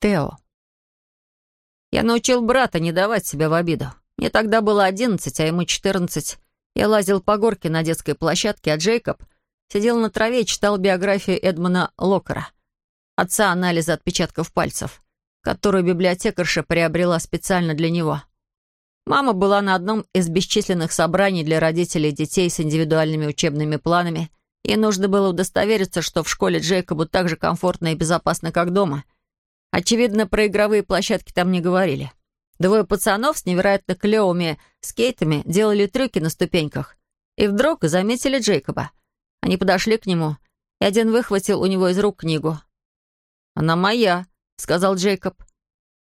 Тео. Я научил брата не давать себя в обиду. Мне тогда было одиннадцать, а ему четырнадцать. Я лазил по горке на детской площадке, а Джейкоб сидел на траве и читал биографию Эдмона Локера, отца анализа отпечатков пальцев, которую библиотекарша приобрела специально для него. Мама была на одном из бесчисленных собраний для родителей и детей с индивидуальными учебными планами. Ей нужно было удостовериться, что в школе Джейкобу так же комфортно и безопасно, как дома — Очевидно, про игровые площадки там не говорили. Двое пацанов с невероятно клевыми скейтами делали трюки на ступеньках. И вдруг заметили Джейкоба. Они подошли к нему, и один выхватил у него из рук книгу. «Она моя», — сказал Джейкоб.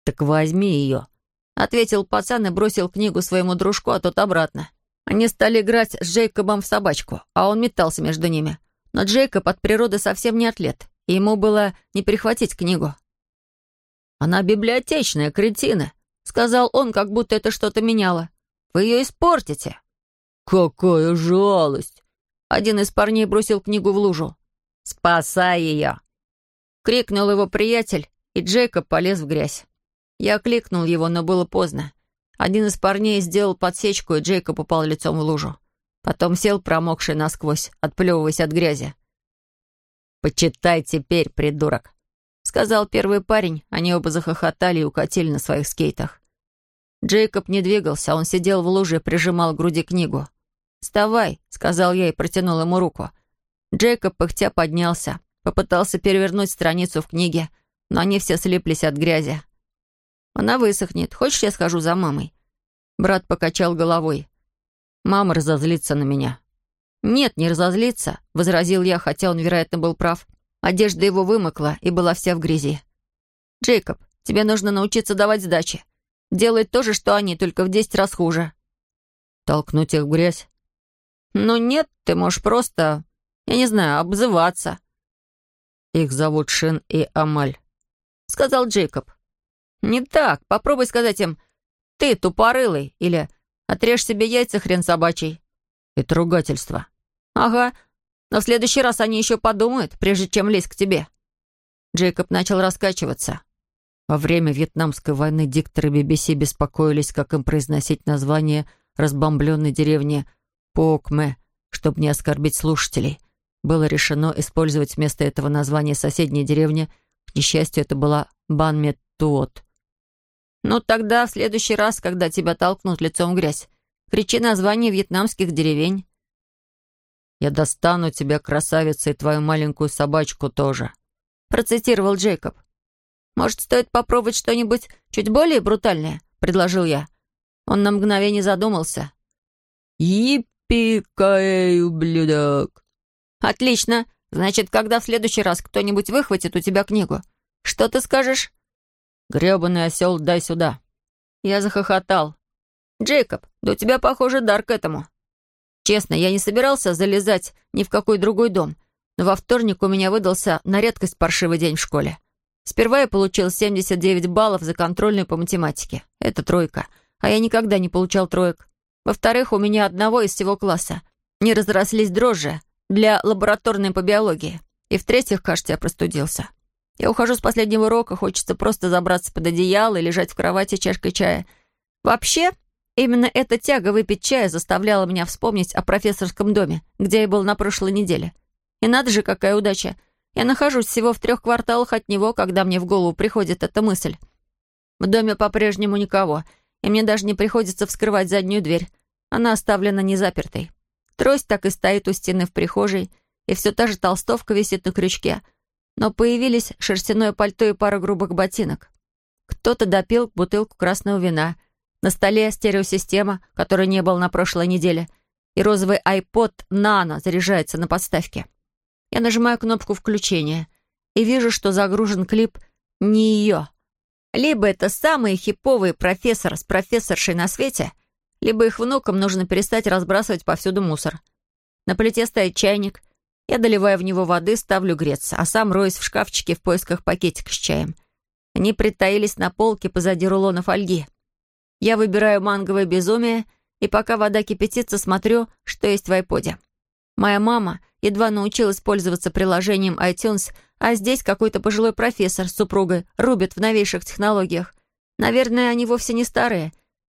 «Так возьми ее», — ответил пацан и бросил книгу своему дружку, а тот обратно. Они стали играть с Джейкобом в собачку, а он метался между ними. Но Джейкоб от природы совсем не атлет, и ему было не перехватить книгу. «Она библиотечная, кретина», — сказал он, как будто это что-то меняло. «Вы ее испортите». «Какая жалость!» Один из парней бросил книгу в лужу. «Спасай ее!» Крикнул его приятель, и Джейкоб полез в грязь. Я кликнул его, но было поздно. Один из парней сделал подсечку, и Джейкоб упал лицом в лужу. Потом сел, промокший насквозь, отплевываясь от грязи. «Почитай теперь, придурок!» Сказал первый парень. Они оба захохотали и укатили на своих скейтах. Джейкоб не двигался, он сидел в луже прижимал к груди книгу. «Вставай», — сказал я и протянул ему руку. Джейкоб пыхтя поднялся, попытался перевернуть страницу в книге, но они все слиплись от грязи. «Она высохнет. Хочешь, я схожу за мамой?» Брат покачал головой. «Мама разозлится на меня». «Нет, не разозлится», — возразил я, хотя он, вероятно, был прав. Одежда его вымокла и была вся в грязи. «Джейкоб, тебе нужно научиться давать сдачи. Делать то же, что они, только в десять раз хуже». «Толкнуть их в грязь?» «Ну нет, ты можешь просто, я не знаю, обзываться». «Их зовут Шин и Амаль», — сказал Джейкоб. «Не так. Попробуй сказать им «ты тупорылый» или «отрежь себе яйца, хрен собачий». «Это ругательство». «Ага, но в следующий раз они еще подумают, прежде чем лезть к тебе». Джейкоб начал раскачиваться. Во время Вьетнамской войны дикторы BBC беспокоились, как им произносить название разбомбленной деревни Покме, чтобы не оскорбить слушателей. Было решено использовать вместо этого название соседней деревни. К несчастью, это была Банметуот. «Ну тогда в следующий раз, когда тебя толкнут лицом в грязь, кричи название вьетнамских деревень. «Я достану тебя, красавица, и твою маленькую собачку тоже», — процитировал Джейкоб. «Может, стоит попробовать что-нибудь чуть более брутальное?» — предложил я. Он на мгновение задумался. «Епи-кай, ублюдок!» «Отлично! Значит, когда в следующий раз кто-нибудь выхватит у тебя книгу, что ты скажешь?» «Гребаный осел, дай сюда!» Я захохотал. «Джейкоб, да у тебя, похоже, дар к этому. Честно, я не собирался залезать ни в какой другой дом, но во вторник у меня выдался на редкость паршивый день в школе. Сперва я получил 79 баллов за контрольную по математике. Это тройка. А я никогда не получал троек. Во-вторых, у меня одного из всего класса не разрослись дрожжи для лабораторной по биологии. И в-третьих, кажется, я простудился. Я ухожу с последнего урока, хочется просто забраться под одеяло и лежать в кровати чашкой чая. Вообще, Именно эта тяга выпить чая заставляла меня вспомнить о профессорском доме, где я был на прошлой неделе. И надо же, какая удача. Я нахожусь всего в трех кварталах от него, когда мне в голову приходит эта мысль. В доме по-прежнему никого, и мне даже не приходится вскрывать заднюю дверь. Она оставлена незапертой. Трость так и стоит у стены в прихожей, и все та же толстовка висит на крючке. Но появились шерстяное пальто и пара грубых ботинок. Кто-то допил бутылку красного вина — на столе стереосистема, которой не было на прошлой неделе, и розовый iPod Nano заряжается на подставке. Я нажимаю кнопку включения и вижу, что загружен клип не ее. Либо это самый хиповый профессор с профессоршей на свете, либо их внукам нужно перестать разбрасывать повсюду мусор. На плите стоит чайник. Я доливаю в него воды, ставлю греться, а сам роюсь в шкафчике в поисках пакетика с чаем. Они притаились на полке позади рулона фольги. Я выбираю манговое безумие, и пока вода кипятится, смотрю, что есть в айподе. Моя мама едва научилась пользоваться приложением iTunes а здесь какой-то пожилой профессор с супругой рубит в новейших технологиях. Наверное, они вовсе не старые.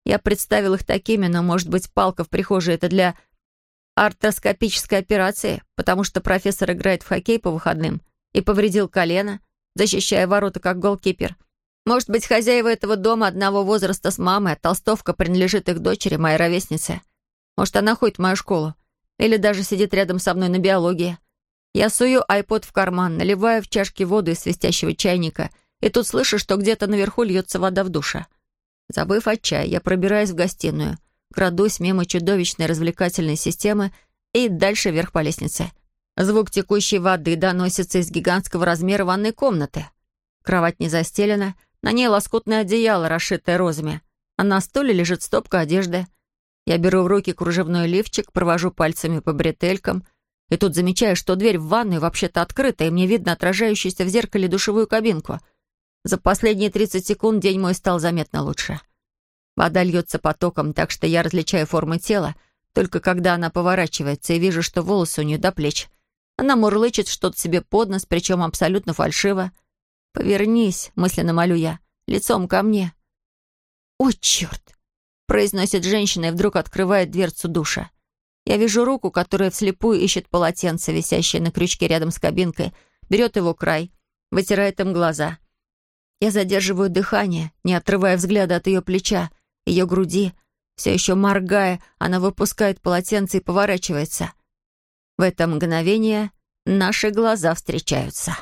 Я представил их такими, но, может быть, палка в прихожей — это для артроскопической операции, потому что профессор играет в хоккей по выходным и повредил колено, защищая ворота как голкипер. Может быть, хозяева этого дома одного возраста с мамой, а толстовка принадлежит их дочери, моей ровеснице. Может, она ходит в мою школу. Или даже сидит рядом со мной на биологии. Я сую айпод в карман, наливаю в чашки воду из свистящего чайника, и тут слышу, что где-то наверху льется вода в душе. Забыв от чая, я пробираюсь в гостиную, крадусь мимо чудовищной развлекательной системы и дальше вверх по лестнице. Звук текущей воды доносится из гигантского размера ванной комнаты. Кровать не застелена, на ней лоскутное одеяло, расшитое розами, а на стуле лежит стопка одежды. Я беру в руки кружевной лифчик, провожу пальцами по бретелькам — и тут замечаю, что дверь в ванную вообще-то открыта, и мне видно отражающуюся в зеркале душевую кабинку. За последние 30 секунд день мой стал заметно лучше. Вода льется потоком, так что я различаю формы тела, только когда она поворачивается, и вижу, что волосы у нее до плеч. Она мурлычет что-то себе под нос, причем абсолютно фальшиво. «Повернись», — мысленно молю я, — «лицом ко мне». «О, черт!» — произносит женщина и вдруг открывает дверцу душа. Я вижу руку, которая вслепую ищет полотенце, висящее на крючке рядом с кабинкой, берет его край, вытирает им глаза. Я задерживаю дыхание, не отрывая взгляда от ее плеча, ее груди. Все еще моргая, она выпускает полотенце и поворачивается. В это мгновение наши глаза встречаются.